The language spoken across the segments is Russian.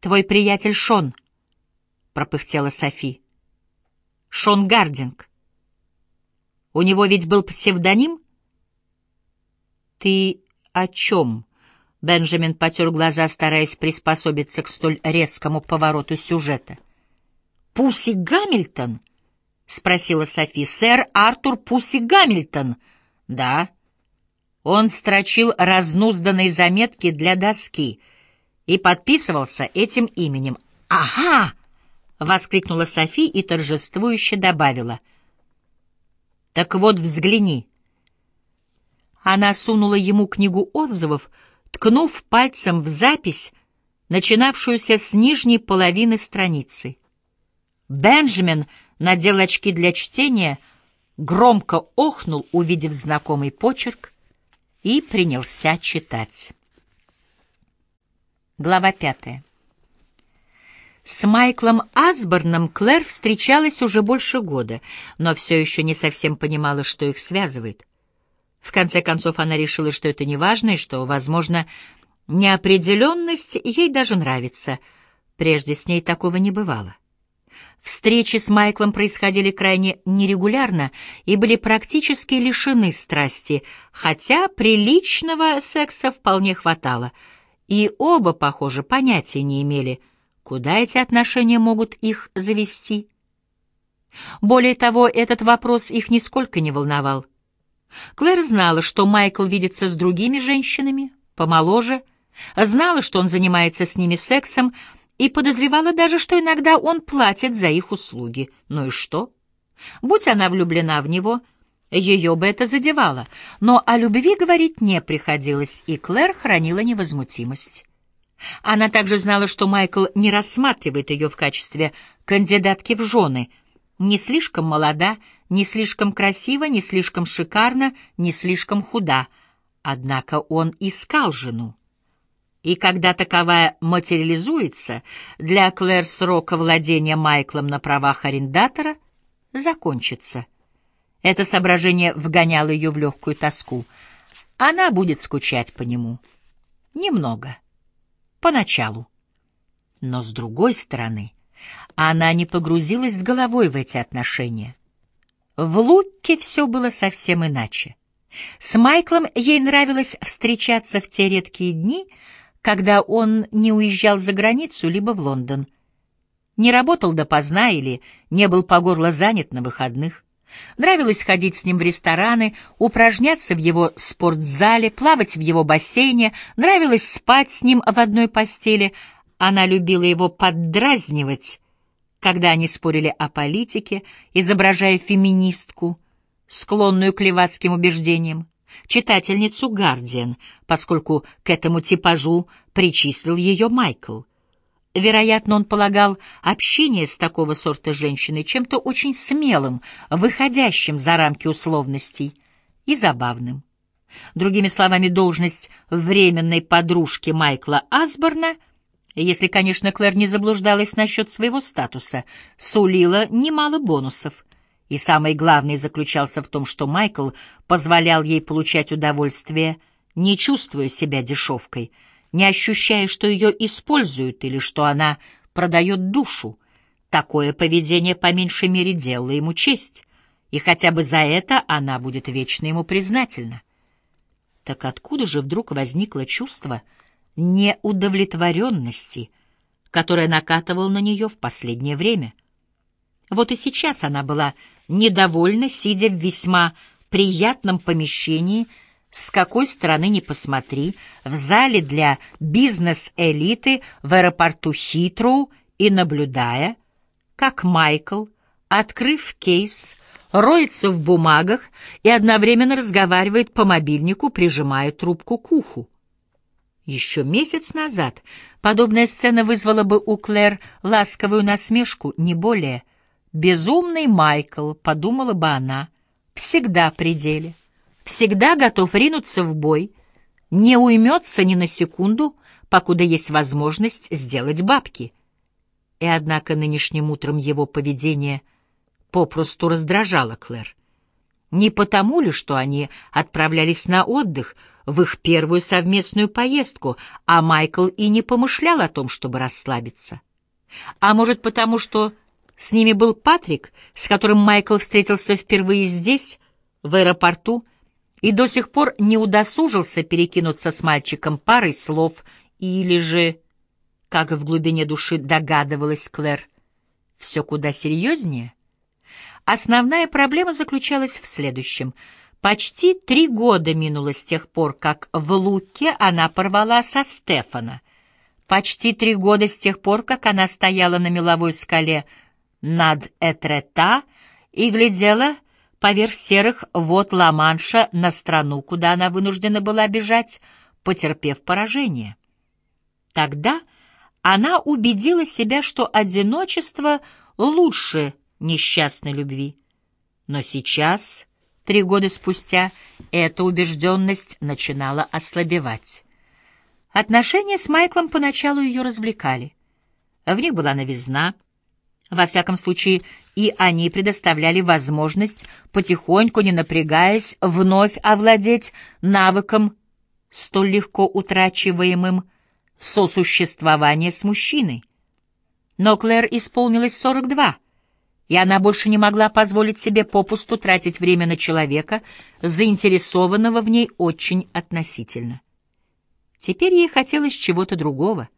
«Твой приятель Шон», — пропыхтела Софи. «Шон Гардинг. У него ведь был псевдоним?» «Ты о чем?» Бенджамин потер глаза, стараясь приспособиться к столь резкому повороту сюжета. «Пуси Гамильтон?» — спросила Софи. «Сэр Артур Пуси Гамильтон?» «Да». Он строчил разнузданные заметки для доски и подписывался этим именем. «Ага!» — воскликнула Софи и торжествующе добавила. «Так вот, взгляни». Она сунула ему книгу отзывов, ткнув пальцем в запись, начинавшуюся с нижней половины страницы. Бенджамин надел очки для чтения, громко охнул, увидев знакомый почерк, и принялся читать. Глава пятая. С Майклом Асборном Клэр встречалась уже больше года, но все еще не совсем понимала, что их связывает. В конце концов, она решила, что это не важно и что, возможно, неопределенность ей даже нравится. Прежде с ней такого не бывало. Встречи с Майклом происходили крайне нерегулярно и были практически лишены страсти, хотя приличного секса вполне хватало, и оба, похоже, понятия не имели, куда эти отношения могут их завести. Более того, этот вопрос их нисколько не волновал. Клэр знала, что Майкл видится с другими женщинами, помоложе, знала, что он занимается с ними сексом, и подозревала даже, что иногда он платит за их услуги. Ну и что? Будь она влюблена в него, ее бы это задевало, но о любви говорить не приходилось, и Клэр хранила невозмутимость. Она также знала, что Майкл не рассматривает ее в качестве кандидатки в жены, не слишком молода, не слишком красива, не слишком шикарна, не слишком худа. Однако он искал жену. И когда таковая материализуется, для Клэр срока владения Майклом на правах арендатора закончится. Это соображение вгоняло ее в легкую тоску. Она будет скучать по нему. Немного. Поначалу. Но с другой стороны, она не погрузилась с головой в эти отношения. В Луке все было совсем иначе. С Майклом ей нравилось встречаться в те редкие дни, когда он не уезжал за границу либо в Лондон. Не работал допоздна или не был по горло занят на выходных. Нравилось ходить с ним в рестораны, упражняться в его спортзале, плавать в его бассейне, нравилось спать с ним в одной постели. Она любила его поддразнивать, когда они спорили о политике, изображая феминистку, склонную к левацким убеждениям читательницу «Гардиан», поскольку к этому типажу причислил ее Майкл. Вероятно, он полагал общение с такого сорта женщиной чем-то очень смелым, выходящим за рамки условностей и забавным. Другими словами, должность временной подружки Майкла Асборна, если, конечно, Клэр не заблуждалась насчет своего статуса, сулила немало бонусов — и самый главный заключался в том, что Майкл позволял ей получать удовольствие, не чувствуя себя дешевкой, не ощущая, что ее используют или что она продает душу. Такое поведение по меньшей мере делало ему честь, и хотя бы за это она будет вечно ему признательна. Так откуда же вдруг возникло чувство неудовлетворенности, которое накатывало на нее в последнее время? Вот и сейчас она была недовольна, сидя в весьма приятном помещении, с какой стороны ни посмотри, в зале для бизнес-элиты в аэропорту Хитроу и наблюдая, как Майкл, открыв кейс, роется в бумагах и одновременно разговаривает по мобильнику, прижимая трубку к уху. Еще месяц назад подобная сцена вызвала бы у Клэр ласковую насмешку, не более — Безумный Майкл, подумала бы она, всегда при деле, всегда готов ринуться в бой, не уймется ни на секунду, покуда есть возможность сделать бабки. И однако нынешним утром его поведение попросту раздражало Клэр. Не потому ли, что они отправлялись на отдых, в их первую совместную поездку, а Майкл и не помышлял о том, чтобы расслабиться. А может, потому что с ними был Патрик, с которым Майкл встретился впервые здесь, в аэропорту, и до сих пор не удосужился перекинуться с мальчиком парой слов, или же, как в глубине души догадывалась Клэр, все куда серьезнее. Основная проблема заключалась в следующем. Почти три года минуло с тех пор, как в Луке она порвала со Стефана. Почти три года с тех пор, как она стояла на меловой скале над Этрета и глядела поверх серых вод Ла-Манша на страну, куда она вынуждена была бежать, потерпев поражение. Тогда она убедила себя, что одиночество лучше несчастной любви. Но сейчас, три года спустя, эта убежденность начинала ослабевать. Отношения с Майклом поначалу ее развлекали. В них была новизна — во всяком случае, и они предоставляли возможность, потихоньку, не напрягаясь, вновь овладеть навыком, столь легко утрачиваемым, сосуществования с мужчиной. Но Клэр исполнилось 42, и она больше не могла позволить себе попусту тратить время на человека, заинтересованного в ней очень относительно. Теперь ей хотелось чего-то другого,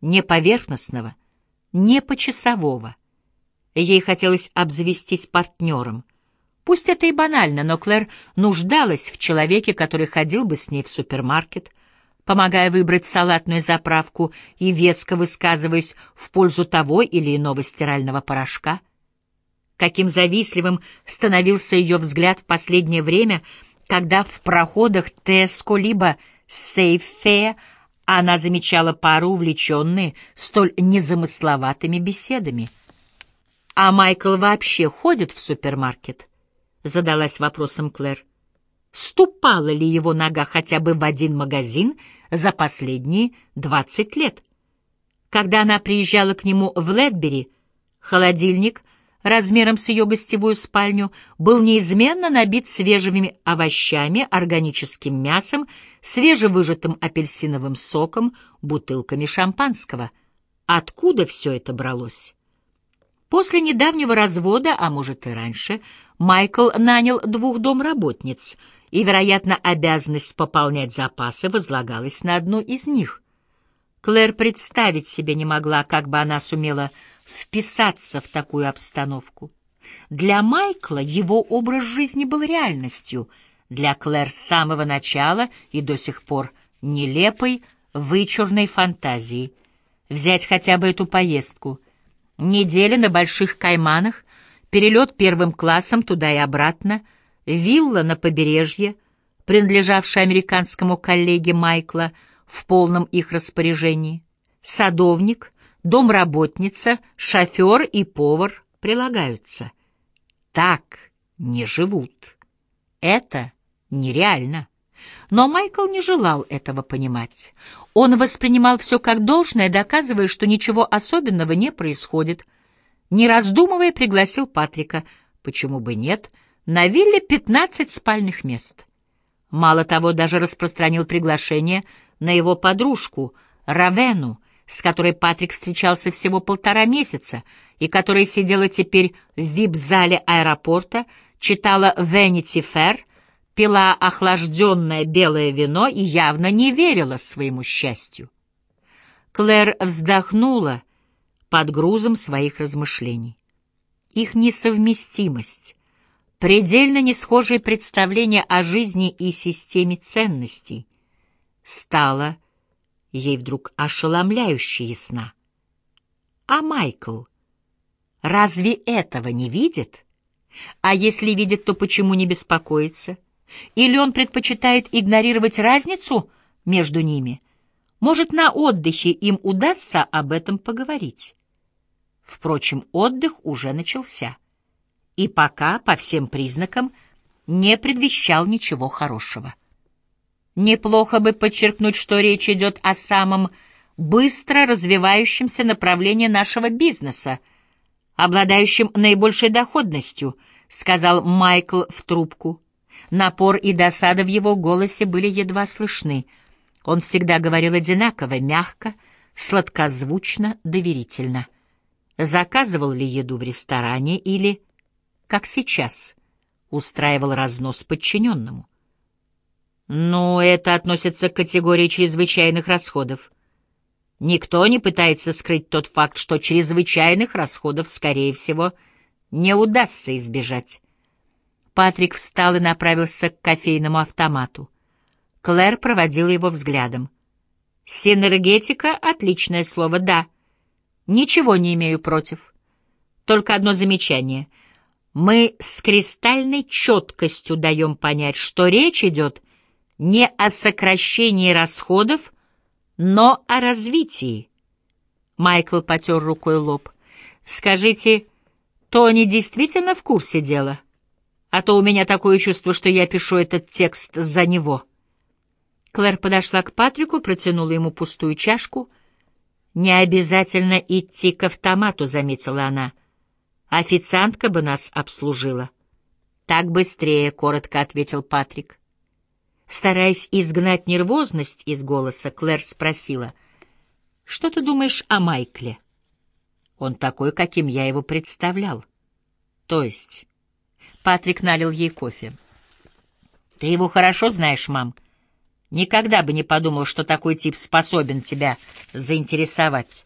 не поверхностного, не почасового. Ей хотелось обзавестись партнером. Пусть это и банально, но Клэр нуждалась в человеке, который ходил бы с ней в супермаркет, помогая выбрать салатную заправку и веско высказываясь в пользу того или иного стирального порошка. Каким завистливым становился ее взгляд в последнее время, когда в проходах Теско либо Сейфе она замечала пару увлеченные столь незамысловатыми беседами. «А Майкл вообще ходит в супермаркет?» — задалась вопросом Клэр. «Ступала ли его нога хотя бы в один магазин за последние двадцать лет?» Когда она приезжала к нему в Ледбери, холодильник размером с ее гостевую спальню, был неизменно набит свежими овощами, органическим мясом, свежевыжатым апельсиновым соком, бутылками шампанского. Откуда все это бралось? После недавнего развода, а может и раньше, Майкл нанял двух домработниц, и, вероятно, обязанность пополнять запасы возлагалась на одну из них. Клэр представить себе не могла, как бы она сумела вписаться в такую обстановку. Для Майкла его образ жизни был реальностью, для Клэр с самого начала и до сих пор нелепой, вычурной фантазией. Взять хотя бы эту поездку. Неделя на Больших Кайманах, перелет первым классом туда и обратно, вилла на побережье, принадлежавшая американскому коллеге Майкла в полном их распоряжении, садовник, домработница, шофер и повар прилагаются. Так не живут. Это нереально. Но Майкл не желал этого понимать. Он воспринимал все как должное, доказывая, что ничего особенного не происходит. Не раздумывая, пригласил Патрика. Почему бы нет? На вилле 15 спальных мест. Мало того, даже распространил приглашение на его подружку, Равену, с которой Патрик встречался всего полтора месяца и которая сидела теперь в вип-зале аэропорта, читала «Венити Фэр», пила охлажденное белое вино и явно не верила своему счастью. Клэр вздохнула под грузом своих размышлений. Их несовместимость, предельно несхожие представления о жизни и системе ценностей стала ей вдруг ошеломляюще ясна. А Майкл разве этого не видит? А если видит, то почему не беспокоится? Или он предпочитает игнорировать разницу между ними? Может, на отдыхе им удастся об этом поговорить? Впрочем, отдых уже начался. И пока, по всем признакам, не предвещал ничего хорошего. Неплохо бы подчеркнуть, что речь идет о самом быстро развивающемся направлении нашего бизнеса, обладающем наибольшей доходностью, сказал Майкл в трубку. Напор и досада в его голосе были едва слышны. Он всегда говорил одинаково, мягко, сладкозвучно, доверительно. Заказывал ли еду в ресторане или, как сейчас, устраивал разнос подчиненному? Ну, это относится к категории чрезвычайных расходов. Никто не пытается скрыть тот факт, что чрезвычайных расходов, скорее всего, не удастся избежать. Патрик встал и направился к кофейному автомату. Клэр проводила его взглядом. «Синергетика — отличное слово, да. Ничего не имею против. Только одно замечание. Мы с кристальной четкостью даем понять, что речь идет не о сокращении расходов, но о развитии». Майкл потер рукой лоб. «Скажите, Тони действительно в курсе дела? А то у меня такое чувство, что я пишу этот текст за него». Клэр подошла к Патрику, протянула ему пустую чашку. «Не обязательно идти к автомату», — заметила она. «Официантка бы нас обслужила». «Так быстрее», — коротко ответил Патрик. Стараясь изгнать нервозность из голоса, Клэр спросила, «Что ты думаешь о Майкле?» «Он такой, каким я его представлял». «То есть?» Патрик налил ей кофе. «Ты его хорошо знаешь, мам?» Никогда бы не подумал, что такой тип способен тебя заинтересовать.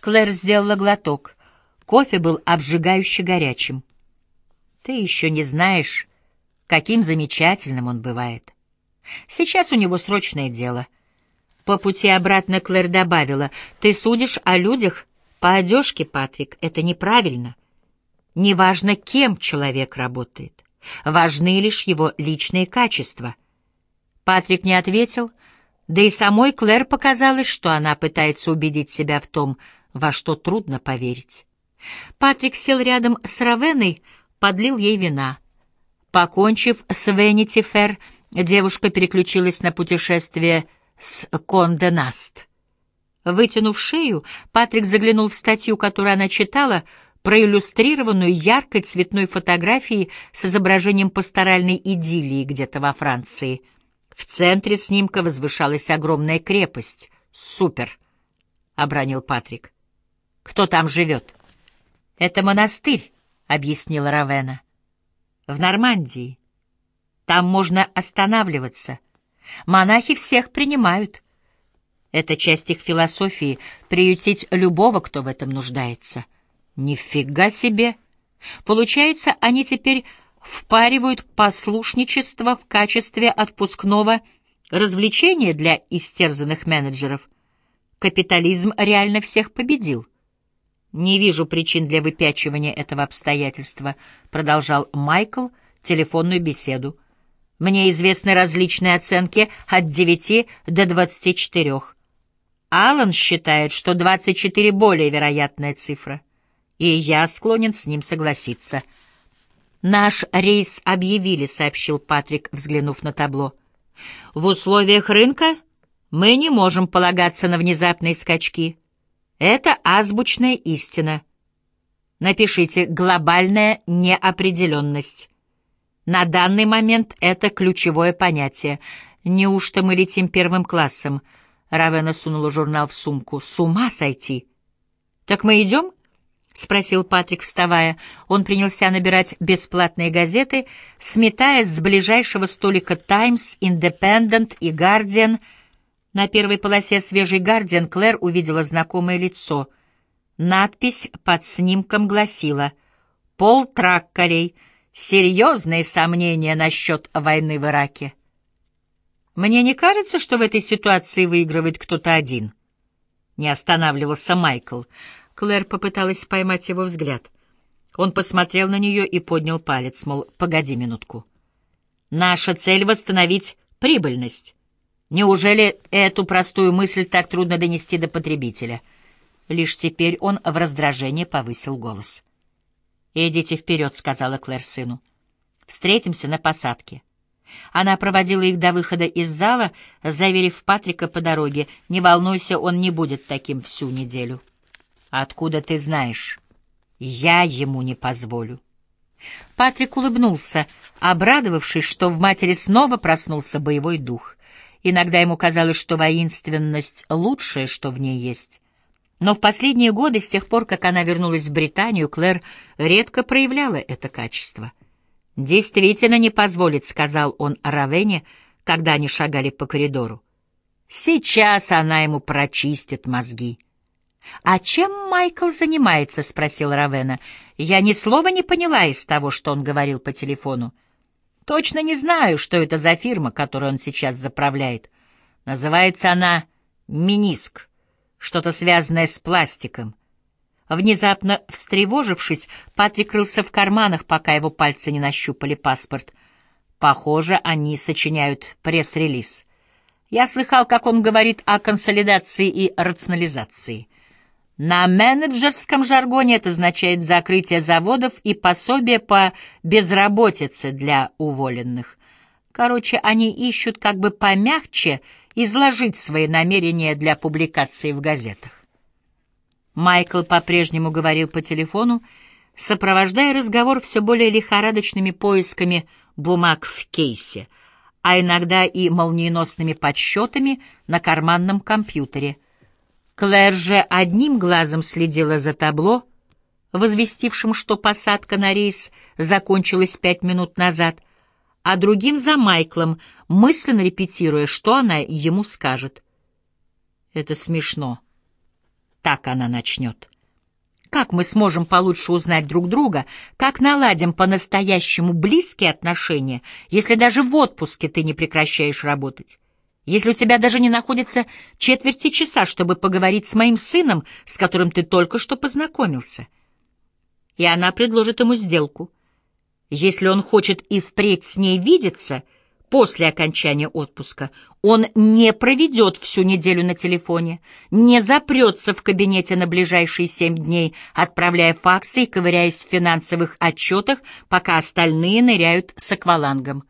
Клэр сделала глоток. Кофе был обжигающе горячим. Ты еще не знаешь, каким замечательным он бывает. Сейчас у него срочное дело. По пути обратно Клэр добавила, ты судишь о людях по одежке, Патрик, это неправильно. Неважно, кем человек работает. Важны лишь его личные качества. Патрик не ответил, да и самой Клэр показалось, что она пытается убедить себя в том, во что трудно поверить. Патрик сел рядом с Равеной, подлил ей вина. Покончив с Венити Фер, девушка переключилась на путешествие с Конде Наст. Вытянув шею, Патрик заглянул в статью, которую она читала, проиллюстрированную яркой цветной фотографией с изображением пасторальной идиллии где-то во Франции — в центре снимка возвышалась огромная крепость. «Супер!» — обронил Патрик. «Кто там живет?» «Это монастырь», — объяснила Равена. «В Нормандии. Там можно останавливаться. Монахи всех принимают. Это часть их философии — приютить любого, кто в этом нуждается. Нифига себе! Получается, они теперь впаривают послушничество в качестве отпускного развлечения для истерзанных менеджеров. Капитализм реально всех победил. «Не вижу причин для выпячивания этого обстоятельства», — продолжал Майкл телефонную беседу. «Мне известны различные оценки от 9 до 24. Аллан считает, что 24 — более вероятная цифра, и я склонен с ним согласиться». «Наш рейс объявили», — сообщил Патрик, взглянув на табло. «В условиях рынка мы не можем полагаться на внезапные скачки. Это азбучная истина. Напишите «глобальная неопределенность». На данный момент это ключевое понятие. Неужто мы летим первым классом?» Равена сунула журнал в сумку. «С ума сойти!» «Так мы идем?» — спросил Патрик, вставая. Он принялся набирать бесплатные газеты, сметая с ближайшего столика «Таймс», «Индепендент» и «Гардиан». На первой полосе свежий «Гардиан» Клэр увидела знакомое лицо. Надпись под снимком гласила «Пол Тракколей. Серьезные сомнения насчет войны в Ираке». «Мне не кажется, что в этой ситуации выигрывает кто-то один», — не останавливался Майкл. Клэр попыталась поймать его взгляд. Он посмотрел на нее и поднял палец, мол, погоди минутку. Наша цель — восстановить прибыльность. Неужели эту простую мысль так трудно донести до потребителя? Лишь теперь он в раздражении повысил голос. «Идите вперед», — сказала Клэр сыну. «Встретимся на посадке». Она проводила их до выхода из зала, заверив Патрика по дороге, «Не волнуйся, он не будет таким всю неделю». Откуда ты знаешь? Я ему не позволю. Патрик улыбнулся, обрадовавшись, что в матери снова проснулся боевой дух. Иногда ему казалось, что воинственность — лучшее, что в ней есть. Но в последние годы, с тех пор, как она вернулась в Британию, Клэр редко проявляла это качество. «Действительно не позволит», — сказал он Равене, когда они шагали по коридору. «Сейчас она ему прочистит мозги». «А чем Майкл занимается?» — спросил Равена. «Я ни слова не поняла из того, что он говорил по телефону. Точно не знаю, что это за фирма, которую он сейчас заправляет. Называется она «Миниск», что-то связанное с пластиком. Внезапно встревожившись, Патрик рылся в карманах, пока его пальцы не нащупали паспорт. Похоже, они сочиняют пресс-релиз. Я слыхал, как он говорит о консолидации и рационализации. На менеджерском жаргоне это означает закрытие заводов и пособие по безработице для уволенных. Короче, они ищут как бы помягче изложить свои намерения для публикации в газетах. Майкл по-прежнему говорил по телефону, сопровождая разговор все более лихорадочными поисками бумаг в кейсе, а иногда и молниеносными подсчетами на карманном компьютере — Клэр же одним глазом следила за табло, возвестившим, что посадка на рейс закончилась пять минут назад, а другим за Майклом, мысленно репетируя, что она ему скажет. Это смешно. Так она начнет. Как мы сможем получше узнать друг друга, как наладим по-настоящему близкие отношения, если даже в отпуске ты не прекращаешь работать? если у тебя даже не находится четверти часа, чтобы поговорить с моим сыном, с которым ты только что познакомился. И она предложит ему сделку. Если он хочет и впредь с ней видеться после окончания отпуска, он не проведет всю неделю на телефоне, не запрется в кабинете на ближайшие семь дней, отправляя факсы и ковыряясь в финансовых отчетах, пока остальные ныряют с аквалангом.